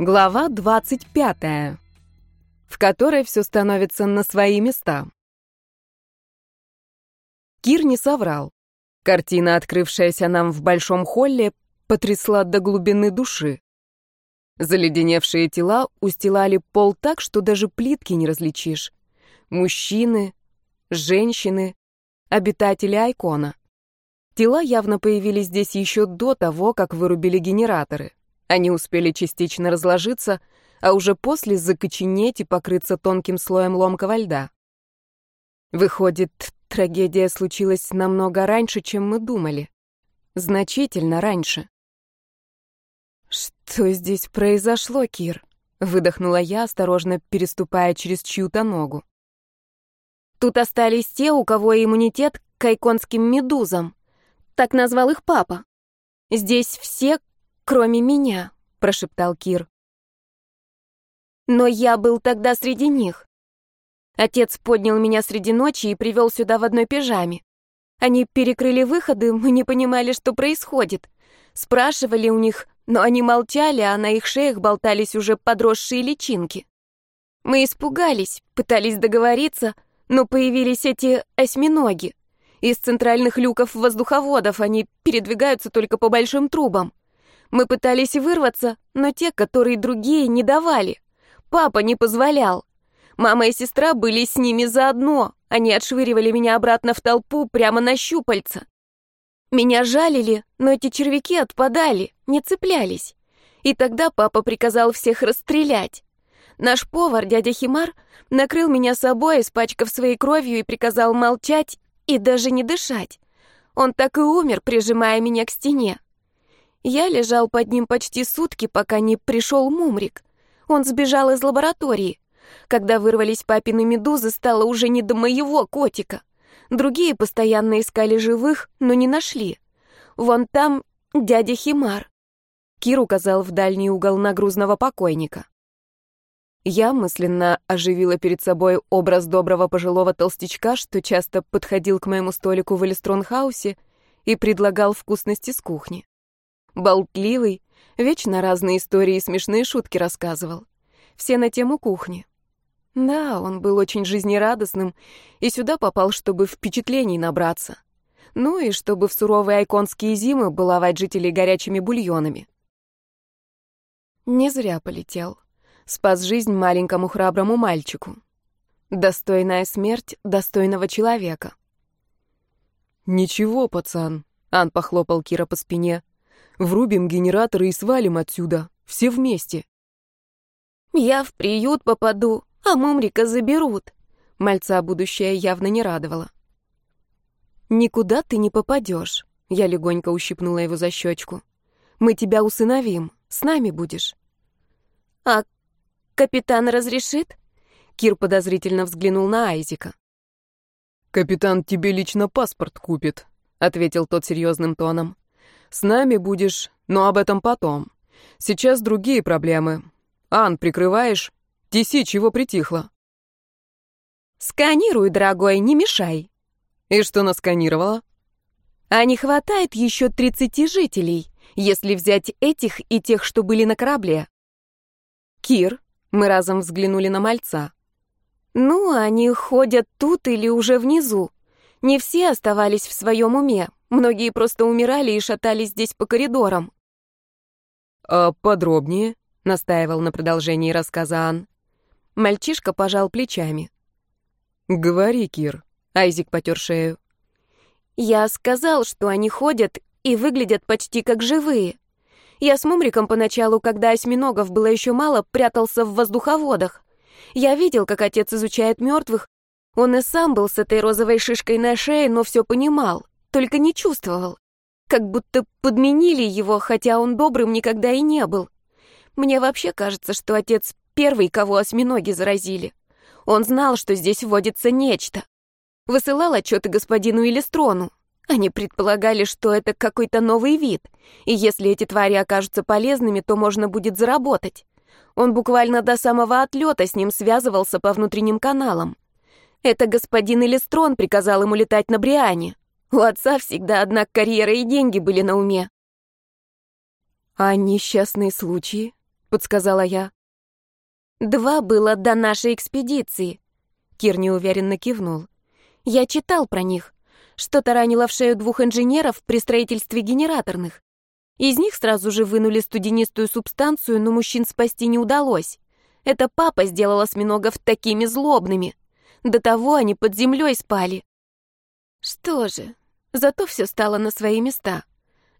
Глава 25, в которой все становится на свои места. Кир не соврал. Картина, открывшаяся нам в большом холле, потрясла до глубины души. Заледеневшие тела устилали пол так, что даже плитки не различишь. Мужчины, женщины, обитатели Айкона. Тела явно появились здесь еще до того, как вырубили генераторы. Они успели частично разложиться, а уже после закоченеть и покрыться тонким слоем ломкого льда. Выходит, трагедия случилась намного раньше, чем мы думали. Значительно раньше. «Что здесь произошло, Кир?» — выдохнула я, осторожно переступая через чью-то ногу. «Тут остались те, у кого иммунитет к айконским медузам. Так назвал их папа. Здесь все, кроме меня», — прошептал Кир. «Но я был тогда среди них. Отец поднял меня среди ночи и привел сюда в одной пижаме. Они перекрыли выходы, мы не понимали, что происходит. Спрашивали у них, но они молчали, а на их шеях болтались уже подросшие личинки. Мы испугались, пытались договориться, но появились эти осьминоги. Из центральных люков воздуховодов они передвигаются только по большим трубам. Мы пытались вырваться, но те, которые другие, не давали. Папа не позволял. Мама и сестра были с ними заодно. Они отшвыривали меня обратно в толпу прямо на щупальца. Меня жалили, но эти червяки отпадали, не цеплялись. И тогда папа приказал всех расстрелять. Наш повар, дядя Химар, накрыл меня собой, испачкав своей кровью и приказал молчать и даже не дышать. Он так и умер, прижимая меня к стене. Я лежал под ним почти сутки, пока не пришел Мумрик. Он сбежал из лаборатории. Когда вырвались папины медузы, стало уже не до моего котика. Другие постоянно искали живых, но не нашли. Вон там дядя Химар. Кир указал в дальний угол нагрузного покойника. Я мысленно оживила перед собой образ доброго пожилого толстячка, что часто подходил к моему столику в Элистронхаусе и предлагал вкусности с кухни болтливый, вечно разные истории и смешные шутки рассказывал. Все на тему кухни. Да, он был очень жизнерадостным и сюда попал, чтобы впечатлений набраться. Ну и чтобы в суровые айконские зимы баловать жителей горячими бульонами. Не зря полетел. Спас жизнь маленькому храброму мальчику. Достойная смерть достойного человека. «Ничего, пацан», — Ан похлопал Кира по спине. Врубим генераторы и свалим отсюда. Все вместе. Я в приют попаду, а Мумрика заберут. Мальца будущее явно не радовало. «Никуда ты не попадешь», — я легонько ущипнула его за щечку. «Мы тебя усыновим, с нами будешь». «А капитан разрешит?» Кир подозрительно взглянул на Айзика. «Капитан тебе лично паспорт купит», — ответил тот серьезным тоном. С нами будешь, но об этом потом. Сейчас другие проблемы. Ан, прикрываешь? Тиси, чего притихла?» «Сканируй, дорогой, не мешай». «И что насканировала?» «А не хватает еще тридцати жителей, если взять этих и тех, что были на корабле». «Кир», — мы разом взглянули на мальца. «Ну, они ходят тут или уже внизу. Не все оставались в своем уме, Многие просто умирали и шатались здесь по коридорам. «А подробнее?» — настаивал на продолжении рассказа Ан. Мальчишка пожал плечами. «Говори, Кир», — Айзик потер шею. «Я сказал, что они ходят и выглядят почти как живые. Я с Мумриком поначалу, когда осьминогов было еще мало, прятался в воздуховодах. Я видел, как отец изучает мертвых. Он и сам был с этой розовой шишкой на шее, но все понимал только не чувствовал. Как будто подменили его, хотя он добрым никогда и не был. Мне вообще кажется, что отец первый, кого осьминоги заразили. Он знал, что здесь водится нечто. Высылал отчеты господину Илистрону. Они предполагали, что это какой-то новый вид, и если эти твари окажутся полезными, то можно будет заработать. Он буквально до самого отлета с ним связывался по внутренним каналам. Это господин Элистрон приказал ему летать на Бриане. У отца всегда одна карьера и деньги были на уме. А несчастные случаи? — подсказала я. «Два было до нашей экспедиции», — Кир неуверенно кивнул. «Я читал про них. Что-то ранило в шею двух инженеров при строительстве генераторных. Из них сразу же вынули студенистую субстанцию, но мужчин спасти не удалось. Это папа сделал осьминогов такими злобными. До того они под землей спали. Что же, зато все стало на свои места.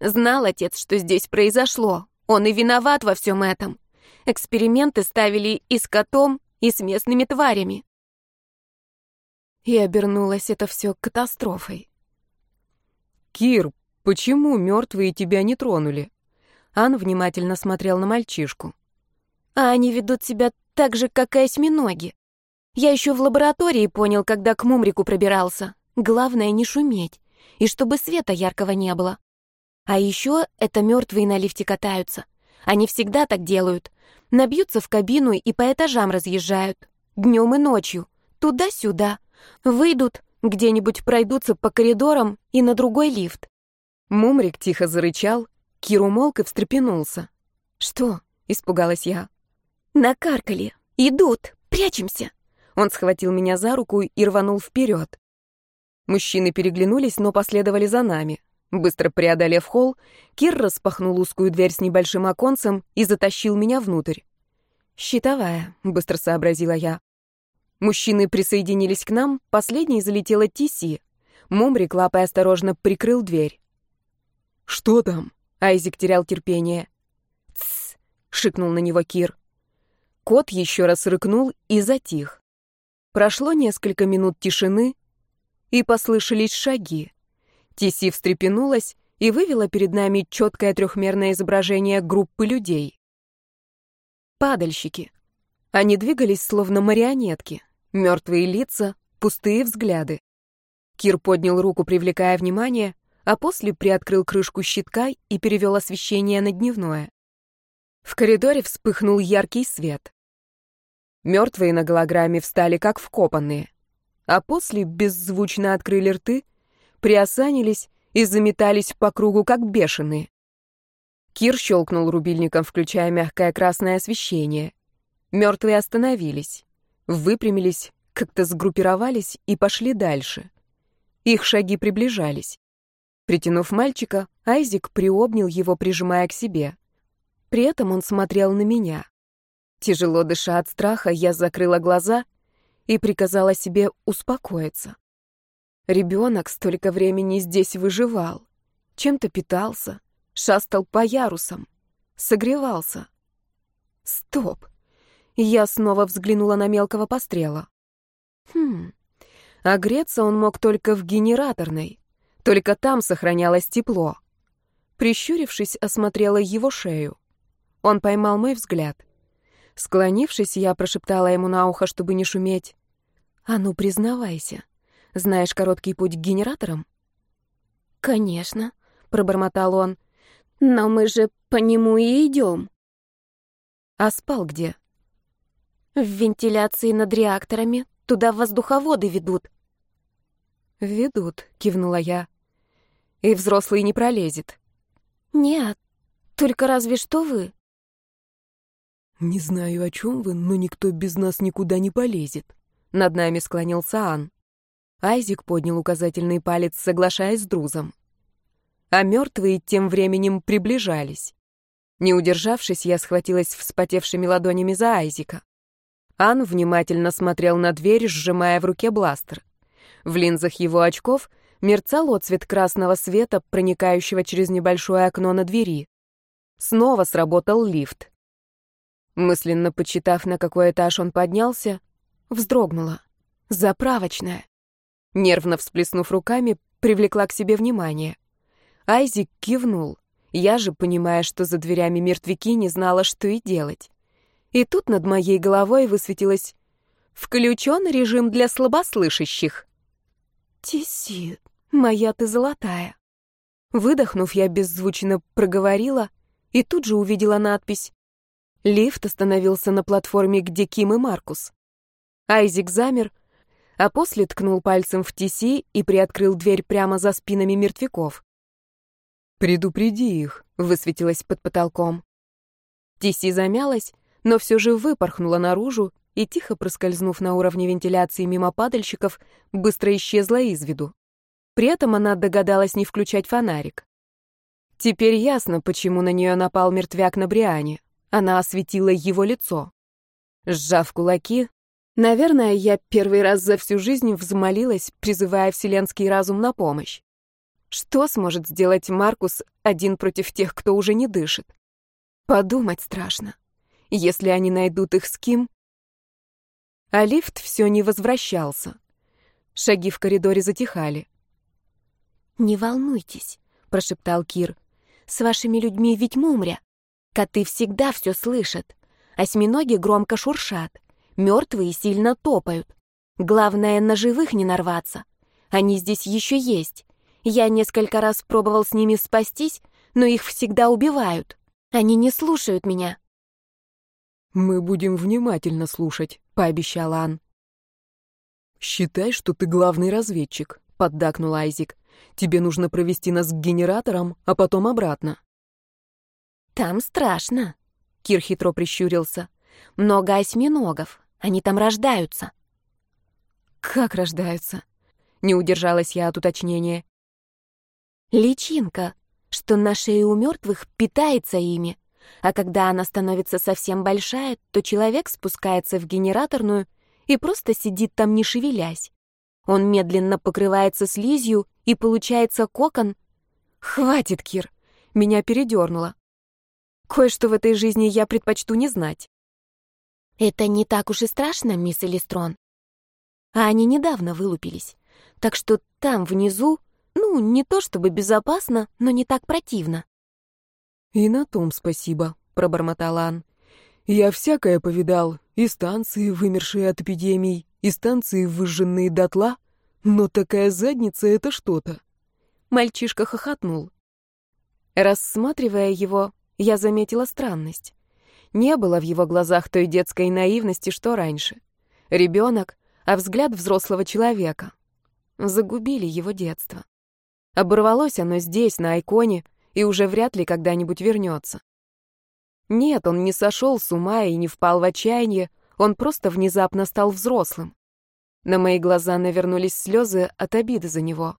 Знал отец, что здесь произошло. Он и виноват во всем этом. Эксперименты ставили и с котом, и с местными тварями. И обернулось это все катастрофой. «Кир, почему мертвые тебя не тронули?» Ан внимательно смотрел на мальчишку. «А они ведут себя так же, как и осьминоги. Я еще в лаборатории понял, когда к Мумрику пробирался. Главное не шуметь, и чтобы света яркого не было. А еще это мертвые на лифте катаются. Они всегда так делают. Набьются в кабину и по этажам разъезжают. Днем и ночью. Туда-сюда. Выйдут, где-нибудь пройдутся по коридорам и на другой лифт. Мумрик тихо зарычал, Кир умолк и встрепенулся. «Что?» — испугалась я. «Накаркали. Идут. Прячемся». Он схватил меня за руку и рванул вперед. Мужчины переглянулись, но последовали за нами. Быстро преодолев холл, Кир распахнул узкую дверь с небольшим оконцем и затащил меня внутрь. «Щитовая», — быстро сообразила я. Мужчины присоединились к нам, последней залетела Тиси. Мумрик лапой осторожно прикрыл дверь. «Что там?» — Айзик терял терпение. «Тссс!» — шикнул на него Кир. Кот еще раз рыкнул и затих. Прошло несколько минут тишины, и послышались шаги. Тиси встрепенулась и вывела перед нами четкое трехмерное изображение группы людей. Падальщики. Они двигались словно марионетки. Мертвые лица, пустые взгляды. Кир поднял руку, привлекая внимание, а после приоткрыл крышку щитка и перевел освещение на дневное. В коридоре вспыхнул яркий свет. Мертвые на голограмме встали как вкопанные а после беззвучно открыли рты, приосанились и заметались по кругу, как бешеные. Кир щелкнул рубильником, включая мягкое красное освещение. Мертвые остановились, выпрямились, как-то сгруппировались и пошли дальше. Их шаги приближались. Притянув мальчика, Айзик приобнял его, прижимая к себе. При этом он смотрел на меня. Тяжело дыша от страха, я закрыла глаза — и приказала себе успокоиться. Ребенок столько времени здесь выживал, чем-то питался, шастал по ярусам, согревался. Стоп! Я снова взглянула на мелкого пострела. Хм, а греться он мог только в генераторной, только там сохранялось тепло. Прищурившись, осмотрела его шею. Он поймал мой взгляд. Склонившись, я прошептала ему на ухо, чтобы не шуметь. «А ну, признавайся. Знаешь короткий путь к генераторам?» «Конечно», — пробормотал он. «Но мы же по нему и идем». «А спал где?» «В вентиляции над реакторами. Туда воздуховоды ведут». «Ведут», — кивнула я. «И взрослый не пролезет». «Нет, только разве что вы». «Не знаю, о чем вы, но никто без нас никуда не полезет». Над нами склонился Ан. Айзик поднял указательный палец, соглашаясь с Друзом. А мертвые тем временем приближались. Не удержавшись, я схватилась вспотевшими ладонями за Айзика. Ан внимательно смотрел на дверь, сжимая в руке бластер. В линзах его очков мерцал отцвет красного света, проникающего через небольшое окно на двери. Снова сработал лифт. Мысленно почитав, на какой этаж он поднялся, вздрогнула. Заправочная. Нервно всплеснув руками, привлекла к себе внимание. Айзик кивнул. Я же, понимая, что за дверями мертвяки, не знала, что и делать. И тут над моей головой высветилось «Включен режим для слабослышащих». «Тиси, моя ты золотая». Выдохнув, я беззвучно проговорила и тут же увидела надпись Лифт остановился на платформе, где Ким и Маркус. Айзик замер, а после ткнул пальцем в Тиси и приоткрыл дверь прямо за спинами мертвяков. «Предупреди их», — высветилось под потолком. Тиси замялась, но все же выпорхнула наружу и, тихо проскользнув на уровне вентиляции мимо падальщиков, быстро исчезла из виду. При этом она догадалась не включать фонарик. Теперь ясно, почему на нее напал мертвяк на Бриане. Она осветила его лицо. Сжав кулаки, наверное, я первый раз за всю жизнь взмолилась, призывая вселенский разум на помощь. Что сможет сделать Маркус один против тех, кто уже не дышит? Подумать страшно. Если они найдут их с Ким... А лифт все не возвращался. Шаги в коридоре затихали. «Не волнуйтесь», — прошептал Кир. «С вашими людьми ведь мумря. Коты всегда все слышат. Осьминоги громко шуршат. Мертвые сильно топают. Главное, на живых не нарваться. Они здесь еще есть. Я несколько раз пробовал с ними спастись, но их всегда убивают. Они не слушают меня». «Мы будем внимательно слушать», — пообещал Ан. «Считай, что ты главный разведчик», — поддакнул Айзик. Тебе нужно провести нас к генераторам, а потом обратно». «Там страшно», — Кир хитро прищурился. «Много осьминогов. Они там рождаются». «Как рождаются?» — не удержалась я от уточнения. «Личинка, что на шее у мертвых питается ими, а когда она становится совсем большая, то человек спускается в генераторную и просто сидит там, не шевелясь. Он медленно покрывается слизью, и получается кокон. Хватит, Кир. Меня передернуло. Кое-что в этой жизни я предпочту не знать. Это не так уж и страшно, мисс Элистрон. А они недавно вылупились. Так что там, внизу, ну, не то чтобы безопасно, но не так противно. «И на том спасибо», — пробормотал Ан. «Я всякое повидал, и станции, вымершие от эпидемий, и станции, выжженные дотла, но такая задница — это что-то. Мальчишка хохотнул. Рассматривая его, я заметила странность. Не было в его глазах той детской наивности, что раньше. Ребенок, а взгляд взрослого человека. Загубили его детство. Оборвалось оно здесь, на Айконе, и уже вряд ли когда-нибудь вернется. Нет, он не сошел с ума и не впал в отчаяние, он просто внезапно стал взрослым. На мои глаза навернулись слезы от обиды за него.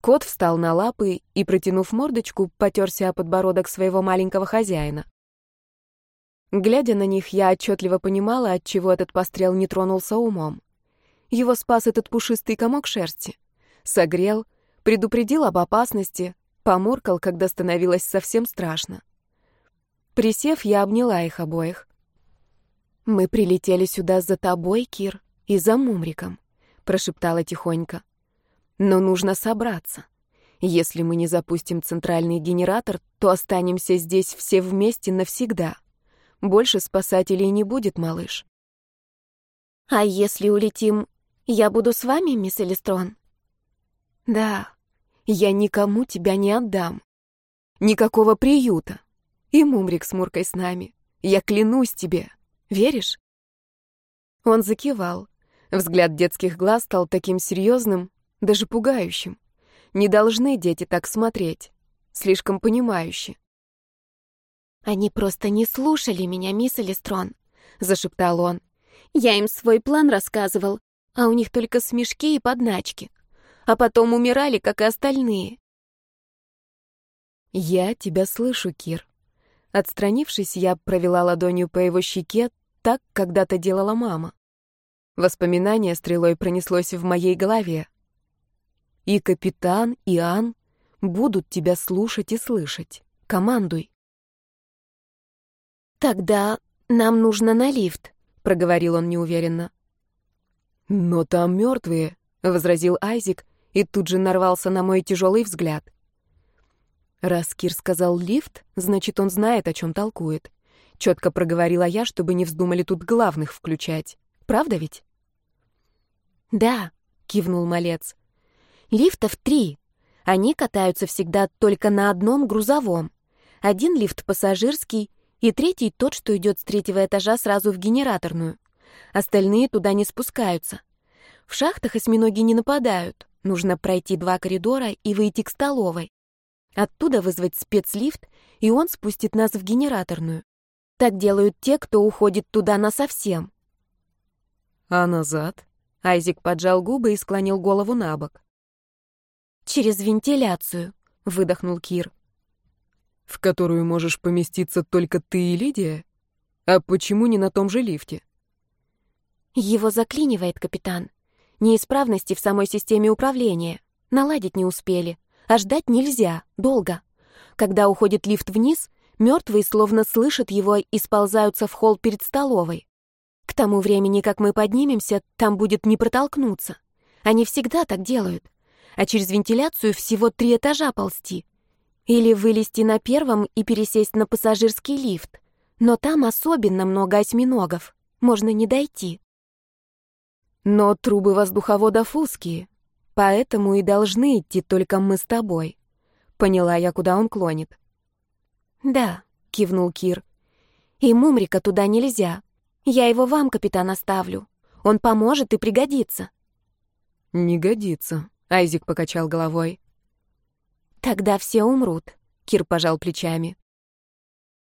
Кот встал на лапы и, протянув мордочку, потерся о подбородок своего маленького хозяина. Глядя на них, я отчетливо понимала, отчего этот пострел не тронулся умом. Его спас этот пушистый комок шерсти. Согрел, предупредил об опасности, поморкал, когда становилось совсем страшно. Присев, я обняла их обоих. «Мы прилетели сюда за тобой, Кир, и за Мумриком», — прошептала тихонько. «Но нужно собраться. Если мы не запустим центральный генератор, то останемся здесь все вместе навсегда. Больше спасателей не будет, малыш». «А если улетим, я буду с вами, мисс Элистрон?» «Да, я никому тебя не отдам. Никакого приюта. И Мумрик с Муркой с нами. Я клянусь тебе». Веришь?» Он закивал. Взгляд детских глаз стал таким серьезным, даже пугающим. Не должны дети так смотреть. Слишком понимающе. «Они просто не слушали меня, мисс Элистрон», — зашептал он. «Я им свой план рассказывал, а у них только смешки и подначки. А потом умирали, как и остальные». «Я тебя слышу, Кир». Отстранившись, я провела ладонью по его щеке, так когда-то делала мама. Воспоминание стрелой пронеслось в моей голове. И капитан, и Ан будут тебя слушать и слышать. Командуй. «Тогда нам нужно на лифт», — проговорил он неуверенно. «Но там мертвые», — возразил Айзик и тут же нарвался на мой тяжелый взгляд. Раз Кир сказал лифт, значит, он знает, о чем толкует. Четко проговорила я, чтобы не вздумали тут главных включать. Правда ведь? Да, кивнул малец. Лифтов три. Они катаются всегда только на одном грузовом. Один лифт пассажирский, и третий тот, что идет с третьего этажа сразу в генераторную. Остальные туда не спускаются. В шахтах осьминоги не нападают. Нужно пройти два коридора и выйти к столовой. Оттуда вызвать спецлифт, и он спустит нас в генераторную. Так делают те, кто уходит туда насовсем. А назад? Айзик поджал губы и склонил голову на бок. Через вентиляцию, выдохнул Кир. В которую можешь поместиться только ты и Лидия? А почему не на том же лифте? Его заклинивает, капитан. Неисправности в самой системе управления. Наладить не успели. А ждать нельзя, долго. Когда уходит лифт вниз, мертвые словно слышат его и сползаются в холл перед столовой. К тому времени, как мы поднимемся, там будет не протолкнуться. Они всегда так делают. А через вентиляцию всего три этажа ползти. Или вылезти на первом и пересесть на пассажирский лифт. Но там особенно много осьминогов. Можно не дойти. Но трубы воздуховодов узкие, поэтому и должны идти только мы с тобой. Поняла я, куда он клонит. Да, кивнул Кир. И Мумрика туда нельзя. Я его вам, капитан, оставлю. Он поможет и пригодится. Не годится, Айзик покачал головой. Тогда все умрут, Кир пожал плечами.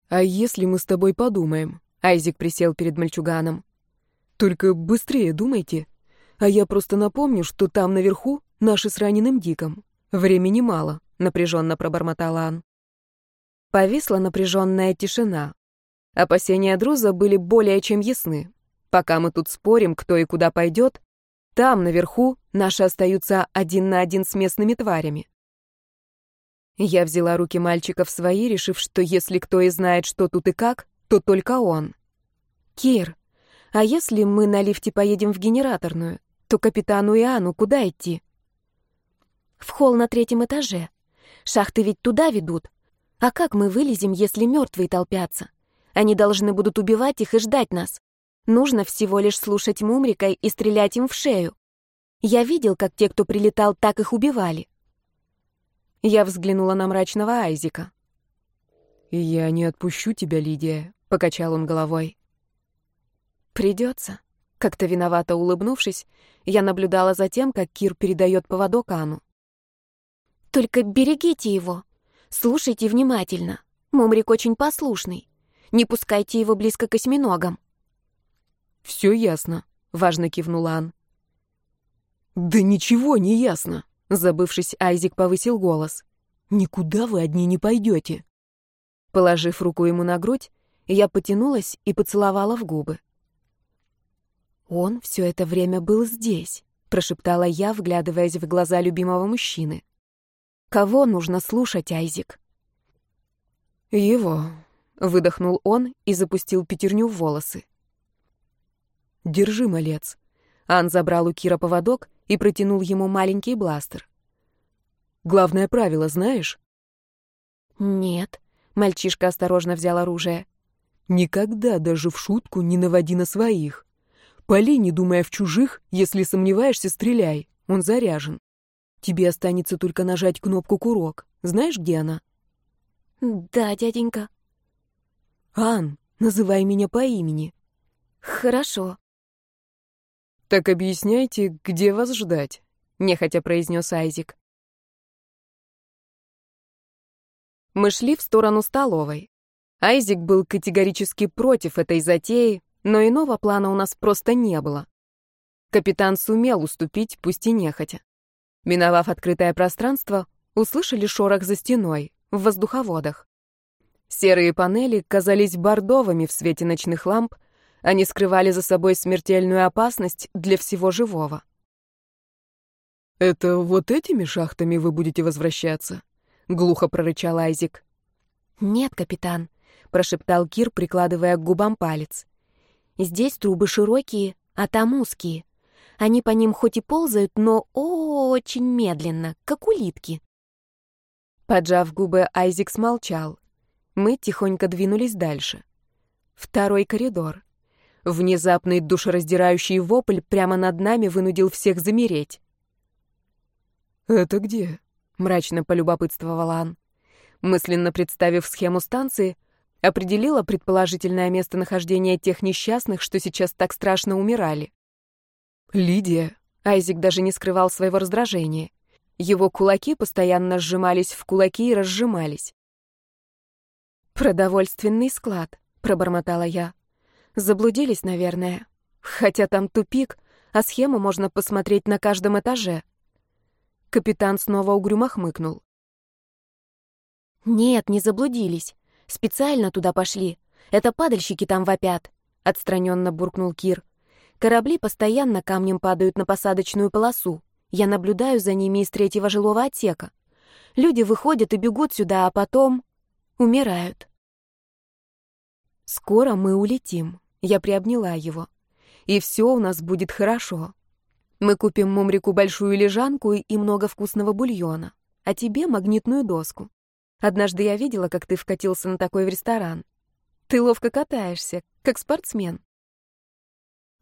А если мы с тобой подумаем? Айзик присел перед мальчуганом. Только быстрее думайте. А я просто напомню, что там наверху наши с раненым Диком. Времени мало, напряженно пробормотала Ан. Повисла напряженная тишина. Опасения Друза были более чем ясны. Пока мы тут спорим, кто и куда пойдет, там, наверху, наши остаются один на один с местными тварями. Я взяла руки мальчика в свои, решив, что если кто и знает, что тут и как, то только он. «Кир, а если мы на лифте поедем в генераторную, то капитану Иоанну куда идти? В холл на третьем этаже. Шахты ведь туда ведут. А как мы вылезем, если мертвые толпятся? Они должны будут убивать их и ждать нас. Нужно всего лишь слушать Мумрика и стрелять им в шею. Я видел, как те, кто прилетал, так их убивали. Я взглянула на мрачного Айзика. «Я не отпущу тебя, Лидия», — покачал он головой. Придется. Как-то виновато улыбнувшись, я наблюдала за тем, как Кир передает поводок Ану. «Только берегите его. Слушайте внимательно. Мумрик очень послушный. Не пускайте его близко к осьминогам». «Все ясно», — важно кивнул Ан. «Да ничего не ясно», — забывшись, Айзик повысил голос. «Никуда вы одни не пойдете». Положив руку ему на грудь, я потянулась и поцеловала в губы. «Он все это время был здесь», — прошептала я, вглядываясь в глаза любимого мужчины. «Кого нужно слушать, Айзик?» «Его», — выдохнул он и запустил пятерню в волосы. «Держи, малец». Ан забрал у Кира поводок и протянул ему маленький бластер. «Главное правило знаешь?» «Нет», — мальчишка осторожно взял оружие. «Никогда даже в шутку не наводи на своих. Пали, не думая в чужих, если сомневаешься, стреляй. Он заряжен. Тебе останется только нажать кнопку «Курок». Знаешь, где она? Да, дяденька. Ан, называй меня по имени. Хорошо. Так объясняйте, где вас ждать, нехотя произнес Айзик. Мы шли в сторону столовой. Айзик был категорически против этой затеи, но иного плана у нас просто не было. Капитан сумел уступить, пусть и нехотя. Миновав открытое пространство, услышали шорох за стеной, в воздуховодах. Серые панели казались бордовыми в свете ночных ламп, они скрывали за собой смертельную опасность для всего живого. «Это вот этими шахтами вы будете возвращаться?» — глухо прорычал Айзик. «Нет, капитан», — прошептал Кир, прикладывая к губам палец. Здесь трубы широкие, а там узкие. Они по ним хоть и ползают, но очень медленно, как улитки. Поджав губы, Айзик смолчал. Мы тихонько двинулись дальше. Второй коридор. Внезапный душераздирающий вопль прямо над нами вынудил всех замереть. «Это где?» — мрачно полюбопытствовал Ан. Мысленно представив схему станции, определила предположительное местонахождение тех несчастных, что сейчас так страшно умирали. «Лидия!» Айзик даже не скрывал своего раздражения. Его кулаки постоянно сжимались в кулаки и разжимались. «Продовольственный склад», — пробормотала я. Заблудились, наверное. Хотя там тупик, а схему можно посмотреть на каждом этаже. Капитан снова угрюмо хмыкнул. «Нет, не заблудились. Специально туда пошли. Это падальщики там вопят», — отстраненно буркнул Кир. «Корабли постоянно камнем падают на посадочную полосу. Я наблюдаю за ними из третьего жилого отсека. Люди выходят и бегут сюда, а потом умирают». «Скоро мы улетим», — я приобняла его. «И все у нас будет хорошо. Мы купим Мумрику большую лежанку и много вкусного бульона, а тебе магнитную доску. Однажды я видела, как ты вкатился на такой в ресторан. Ты ловко катаешься, как спортсмен.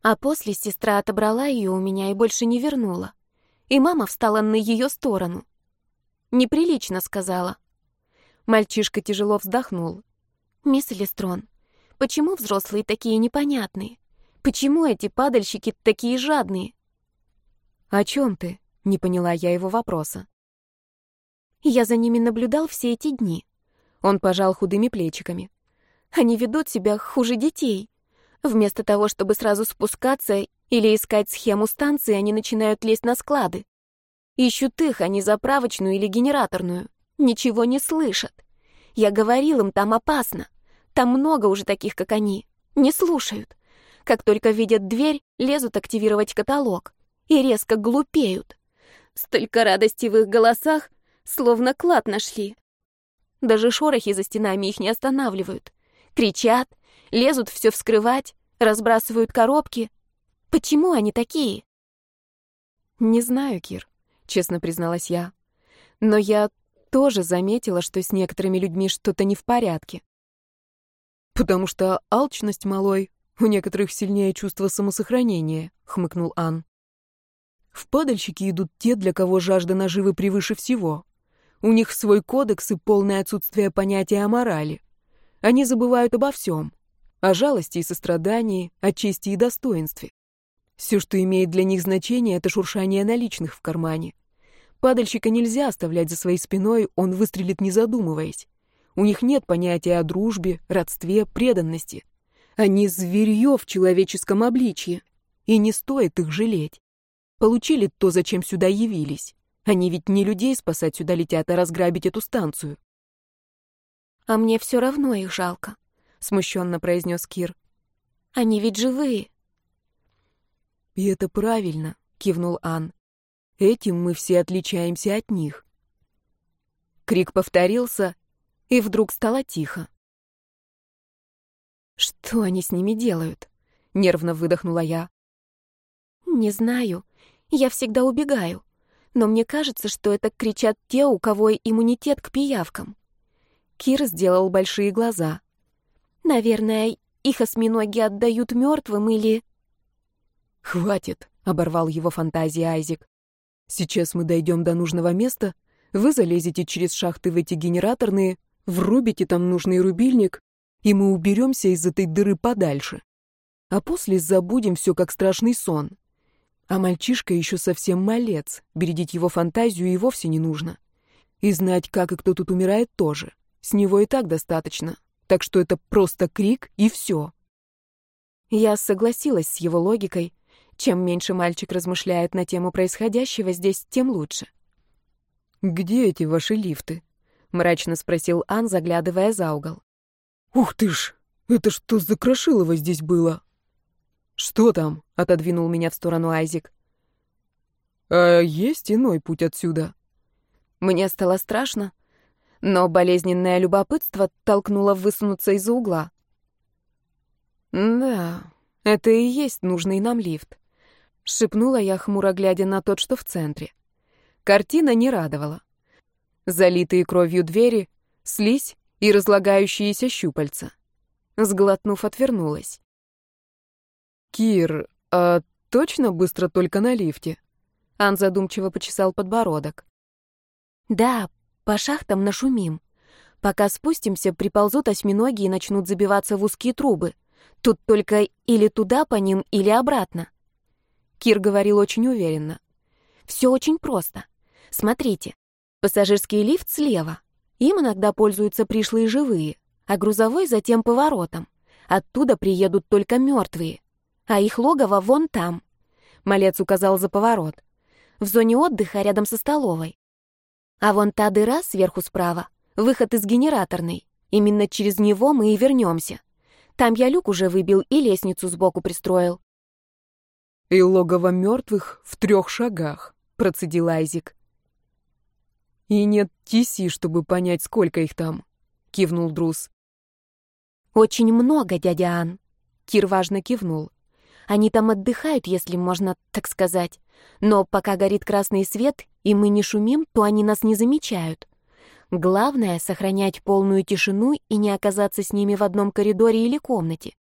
А после сестра отобрала ее у меня и больше не вернула. И мама встала на ее сторону. Неприлично сказала. Мальчишка тяжело вздохнул. «Мисс Лестрон, почему взрослые такие непонятные? Почему эти падальщики такие жадные?» «О чем ты?» — не поняла я его вопроса. Я за ними наблюдал все эти дни. Он пожал худыми плечиками. Они ведут себя хуже детей. Вместо того, чтобы сразу спускаться или искать схему станции, они начинают лезть на склады. Ищут их, а не заправочную или генераторную. Ничего не слышат. Я говорил им, там опасно. Там много уже таких, как они. Не слушают. Как только видят дверь, лезут активировать каталог. И резко глупеют. Столько радости в их голосах, словно клад нашли. Даже шорохи за стенами их не останавливают. Кричат, лезут все вскрывать, разбрасывают коробки. Почему они такие? Не знаю, Кир, честно призналась я. Но я тоже заметила, что с некоторыми людьми что-то не в порядке. Потому что алчность малой, у некоторых сильнее чувство самосохранения, хмыкнул Ан. В падальщики идут те, для кого жажда наживы превыше всего. У них свой кодекс и полное отсутствие понятия о морали. Они забывают обо всем. О жалости и сострадании, о чести и достоинстве. Все, что имеет для них значение, это шуршание наличных в кармане. Падальщика нельзя оставлять за своей спиной, он выстрелит не задумываясь. У них нет понятия о дружбе, родстве, преданности. Они зверье в человеческом обличье, и не стоит их жалеть. Получили то, зачем сюда явились. Они ведь не людей спасать сюда летят, а разграбить эту станцию. А мне все равно их жалко, смущенно произнес Кир. Они ведь живые. И это правильно, кивнул Ан. Этим мы все отличаемся от них. Крик повторился, и вдруг стало тихо. Что они с ними делают? Нервно выдохнула я. Не знаю. Я всегда убегаю но мне кажется, что это кричат те, у кого иммунитет к пиявкам. Кир сделал большие глаза. Наверное, их осьминоги отдают мертвым или... «Хватит», — оборвал его фантазия Айзек. «Сейчас мы дойдем до нужного места, вы залезете через шахты в эти генераторные, врубите там нужный рубильник, и мы уберемся из этой дыры подальше. А после забудем все как страшный сон. А мальчишка еще совсем малец, бередить его фантазию и вовсе не нужно. И знать, как и кто тут умирает, тоже. С него и так достаточно. Так что это просто крик и все. Я согласилась с его логикой. Чем меньше мальчик размышляет на тему происходящего здесь, тем лучше. «Где эти ваши лифты?» — мрачно спросил Ан, заглядывая за угол. «Ух ты ж! Это что за крошилово здесь было?» «Что там?» — отодвинул меня в сторону Айзик. «А есть иной путь отсюда?» Мне стало страшно, но болезненное любопытство толкнуло высунуться из-за угла. «Да, это и есть нужный нам лифт», — шепнула я, хмуро глядя на тот, что в центре. Картина не радовала. Залитые кровью двери, слизь и разлагающиеся щупальца. Сглотнув, отвернулась. «Кир, а точно быстро только на лифте?» Ан задумчиво почесал подбородок. «Да, по шахтам нашумим. Пока спустимся, приползут осьминоги и начнут забиваться в узкие трубы. Тут только или туда по ним, или обратно». Кир говорил очень уверенно. «Все очень просто. Смотрите, пассажирский лифт слева. Им иногда пользуются пришлые живые, а грузовой затем поворотом. Оттуда приедут только мертвые, а их логово вон там. Малец указал за поворот. В зоне отдыха рядом со столовой. А вон та дыра сверху справа — выход из генераторной. Именно через него мы и вернемся. Там я люк уже выбил и лестницу сбоку пристроил. «И логово мертвых в трех шагах», — процедил Айзик. «И нет Тиси, чтобы понять, сколько их там», — кивнул Друз. «Очень много, дядя Ан», — Кир важно кивнул. «Они там отдыхают, если можно так сказать. Но пока горит красный свет, и мы не шумим, то они нас не замечают. Главное — сохранять полную тишину и не оказаться с ними в одном коридоре или комнате.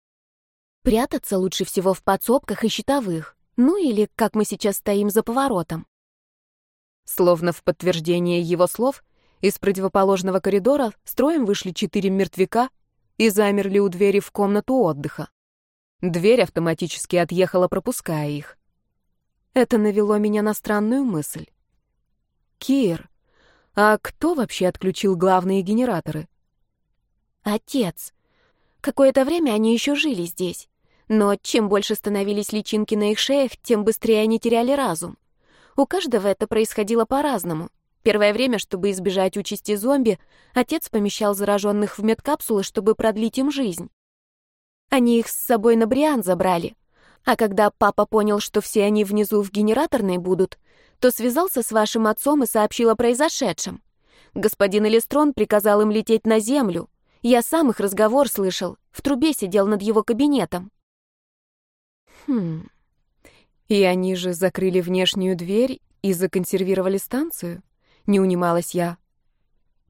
Прятаться лучше всего в подсобках и щитовых, ну или как мы сейчас стоим за поворотом. Словно в подтверждение его слов, из противоположного коридора строем вышли четыре мертвяка и замерли у двери в комнату отдыха. Дверь автоматически отъехала, пропуская их. Это навело меня на странную мысль. «Кир, а кто вообще отключил главные генераторы?» «Отец. Какое-то время они еще жили здесь. Но чем больше становились личинки на их шеях, тем быстрее они теряли разум. У каждого это происходило по-разному. Первое время, чтобы избежать участи зомби, отец помещал зараженных в медкапсулы, чтобы продлить им жизнь. Они их с собой на Бриан забрали. А когда папа понял, что все они внизу в генераторной будут, то связался с вашим отцом и сообщил о произошедшем. Господин Элистрон приказал им лететь на землю. Я сам их разговор слышал, в трубе сидел над его кабинетом. Хм, и они же закрыли внешнюю дверь и законсервировали станцию? Не унималась я.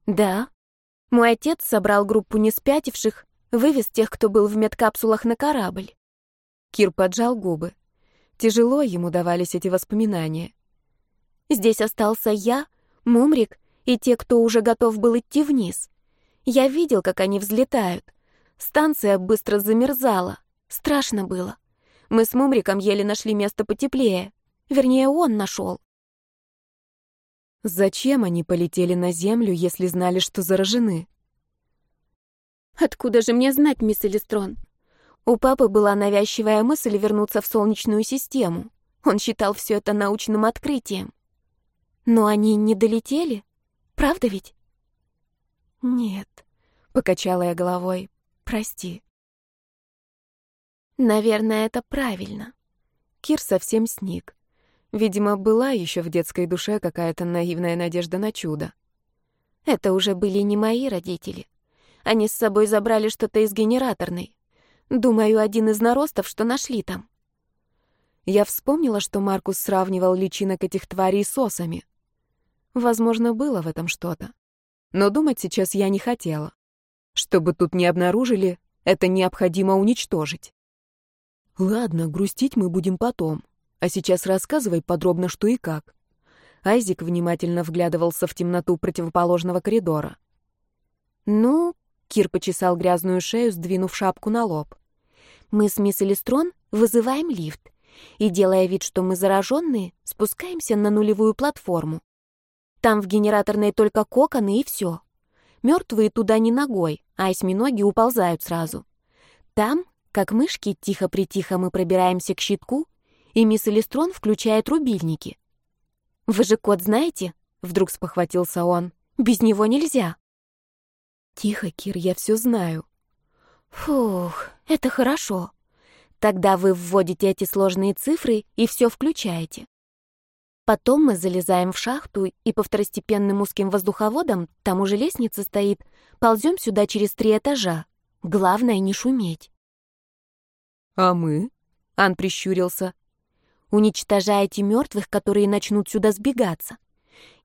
Да. Мой отец собрал группу неспятивших, вывез тех, кто был в медкапсулах на корабль. Кир поджал губы. Тяжело ему давались эти воспоминания. Здесь остался я, Мумрик и те, кто уже готов был идти вниз. Я видел, как они взлетают. Станция быстро замерзала. Страшно было. Мы с Мумриком еле нашли место потеплее. Вернее, он нашел. Зачем они полетели на Землю, если знали, что заражены? Откуда же мне знать, мисс Элистрон? У папы была навязчивая мысль вернуться в Солнечную систему. Он считал все это научным открытием. Но они не долетели? Правда ведь? Нет, покачала я головой. Прости. Наверное, это правильно. Кир совсем сник. Видимо, была еще в детской душе какая-то наивная надежда на чудо. Это уже были не мои родители. Они с собой забрали что-то из генераторной. Думаю, один из наростов, что нашли там. Я вспомнила, что Маркус сравнивал личинок этих тварей с осами. Возможно, было в этом что-то. Но думать сейчас я не хотела. Чтобы тут не обнаружили, это необходимо уничтожить. Ладно, грустить мы будем потом. А сейчас рассказывай подробно, что и как. Айзик внимательно вглядывался в темноту противоположного коридора. Ну, Кир почесал грязную шею, сдвинув шапку на лоб. Мы с мисс Элистрон вызываем лифт и, делая вид, что мы зараженные, спускаемся на нулевую платформу. Там в генераторной только коконы и все. Мертвые туда не ногой, а осьминоги уползают сразу. Там как мышки тихо-притихо мы пробираемся к щитку, и мисс Элистрон включает рубильники. «Вы же код знаете?» — вдруг спохватился он. «Без него нельзя». «Тихо, Кир, я все знаю». «Фух, это хорошо. Тогда вы вводите эти сложные цифры и все включаете. Потом мы залезаем в шахту и по второстепенным узким воздуховодам, там уже лестница стоит, ползем сюда через три этажа. Главное не шуметь. «А мы?» — Ан прищурился. «Уничтожаете мертвых, которые начнут сюда сбегаться.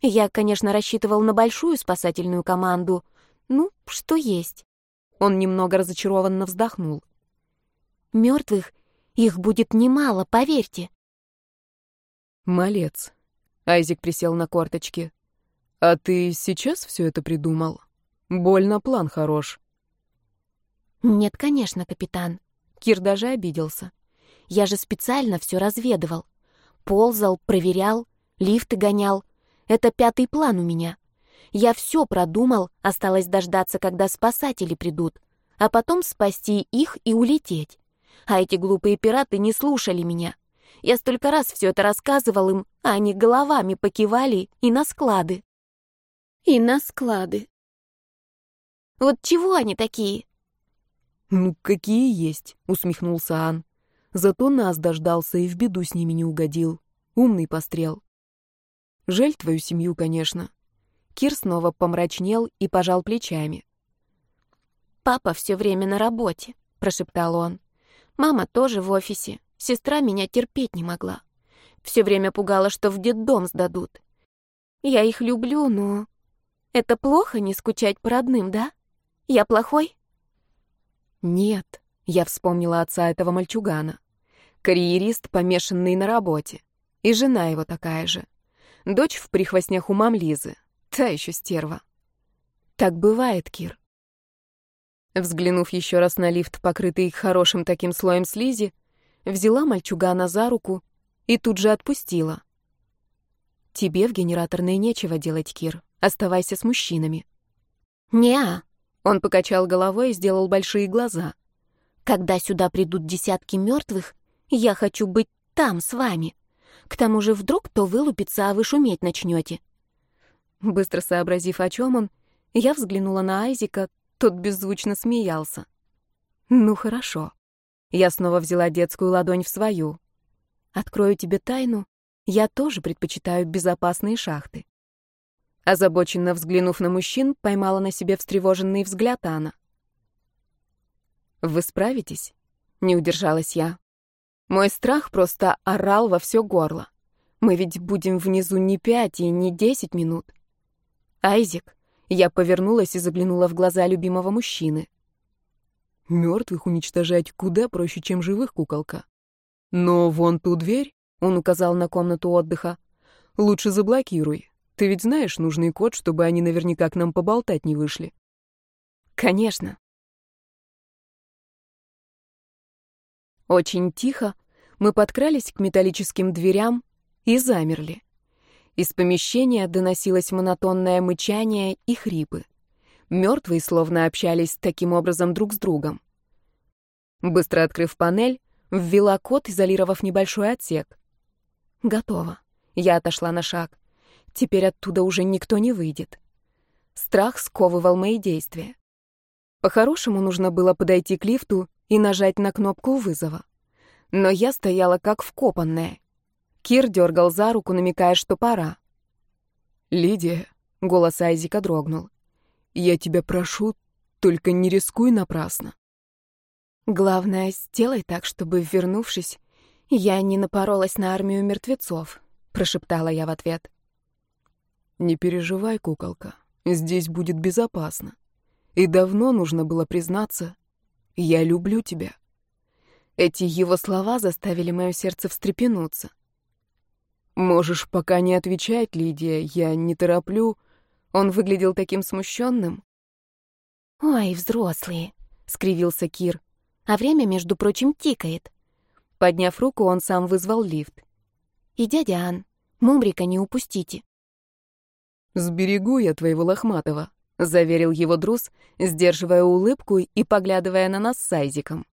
Я, конечно, рассчитывал на большую спасательную команду. Ну, что есть». Он немного разочарованно вздохнул. «Мертвых их будет немало, поверьте». «Малец». Айзик присел на корточки. «А ты сейчас все это придумал? Больно план хорош». «Нет, конечно, капитан. Кир даже обиделся. «Я же специально все разведывал. Ползал, проверял, лифты гонял. Это пятый план у меня. Я все продумал, осталось дождаться, когда спасатели придут. а потом спасти их и улететь. А эти глупые пираты не слушали меня. Я столько раз все это рассказывал им, а они головами покивали и на склады. И на склады. Вот чего они такие? «Ну, какие есть», — усмехнулся Ан. «Зато нас дождался и в беду с ними не угодил. Умный пострел». «Жаль твою семью, конечно». Кир снова помрачнел и пожал плечами. «Папа все время на работе», — прошептал он. «Мама тоже в офисе. Сестра меня терпеть не могла. Все время пугала, что в детдом сдадут. Я их люблю, но... Это плохо не скучать по родным, да? Я плохой?» «Нет», — я вспомнила отца этого мальчугана. Карьерист, помешанный на работе. И жена его такая же. Дочь в прихвостнях у мам Лизы. Та еще стерва. Так бывает, Кир. Взглянув еще раз на лифт, покрытый хорошим таким слоем слизи, взяла мальчугана за руку и тут же отпустила. «Тебе в генераторной нечего делать, Кир. Оставайся с мужчинами». «Не-а», он покачал головой и сделал большие глаза. «Когда сюда придут десятки мертвых, я хочу быть там с вами. К тому же вдруг кто вылупится, а вы шуметь начнете. Быстро сообразив, о чем он, я взглянула на Айзика, тот беззвучно смеялся. «Ну хорошо». Я снова взяла детскую ладонь в свою. «Открою тебе тайну, я тоже предпочитаю безопасные шахты». Озабоченно взглянув на мужчин, поймала на себе встревоженный взгляд Анна. «Вы справитесь?» — не удержалась я. Мой страх просто орал во все горло. Мы ведь будем внизу не пять и не десять минут. Айзек, я повернулась и заглянула в глаза любимого мужчины. Мертвых уничтожать куда проще, чем живых, куколка. Но вон ту дверь, он указал на комнату отдыха, лучше заблокируй. Ты ведь знаешь нужный код, чтобы они наверняка к нам поболтать не вышли. Конечно. Очень тихо мы подкрались к металлическим дверям и замерли. Из помещения доносилось монотонное мычание и хрипы. Мертвые словно общались таким образом друг с другом. Быстро открыв панель, ввела код, изолировав небольшой отсек. Готово. Я отошла на шаг. Теперь оттуда уже никто не выйдет. Страх сковывал мои действия. По-хорошему нужно было подойти к лифту и нажать на кнопку вызова. Но я стояла как вкопанная. Кир дергал за руку, намекая, что пора. «Лидия», — голос Айзика дрогнул, — «я тебя прошу, только не рискуй напрасно». «Главное, сделай так, чтобы, вернувшись, я не напоролась на армию мертвецов», — прошептала я в ответ. «Не переживай, куколка, здесь будет безопасно. И давно нужно было признаться, я люблю тебя». Эти его слова заставили мое сердце встрепенуться. «Можешь пока не отвечать, Лидия, я не тороплю». Он выглядел таким смущенным. «Ой, взрослые», — скривился Кир. «А время, между прочим, тикает». Подняв руку, он сам вызвал лифт. «И дядя Ан, Мумрика не упустите». «Сберегу я твоего лохматого», — заверил его Друз, сдерживая улыбку и поглядывая на нас с Айзиком.